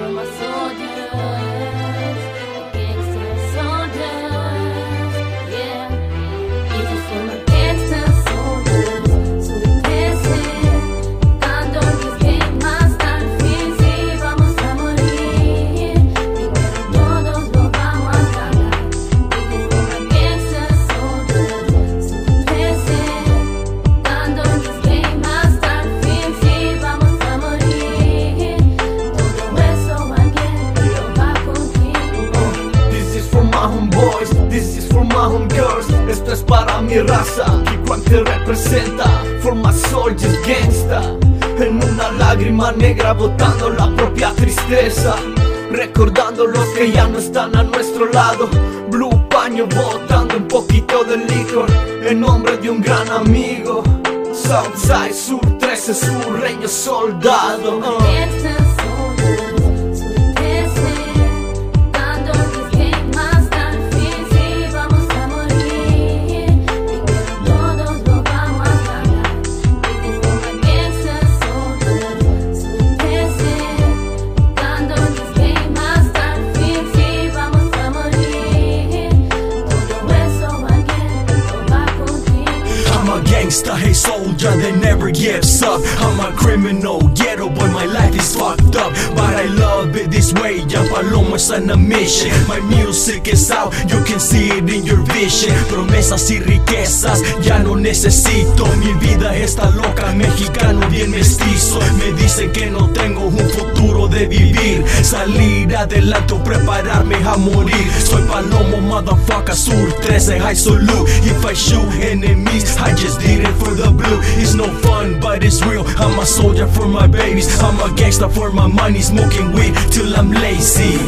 from a soul. Girls, esto es para mi raza. Y Juan te representa For my soldiers gangsta. En una lágrima negra botando la propia tristeza. Recordando los que ya no están a nuestro lado. Blue paño botando un poquito de licor. En nombre de un gran amigo. Southside Sur 13 Surreño soldado. Uh. Gangsta, hey soldier that never gives up. I'm a criminal, ghetto boy, my life is fucked up. But I love it this way, ya palomas on a mission. My music is out, you can see it in your vision. Promesas y riquezas, ya no necesito. Mi vida está loca, mexicano bien mestizo. Me dicen que no tengo un futuro de vivir. Salir adelante o prepararme a morir. Soy palomo, motherfucker, sur 13, high salute. If I shoot enemies, I just did it for the blue. It's no fun, but it's real. I'm a soldier for my babies. I'm a gangster for my money, smoking weed till I'm lazy.